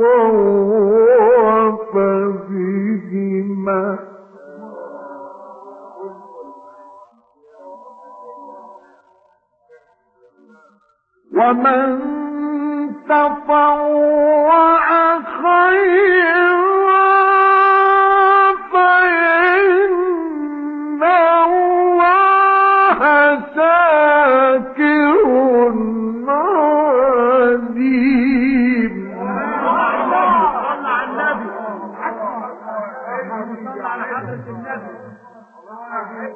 طوف بهما. ومن تطوع خيرا فإن الله ساكن النبي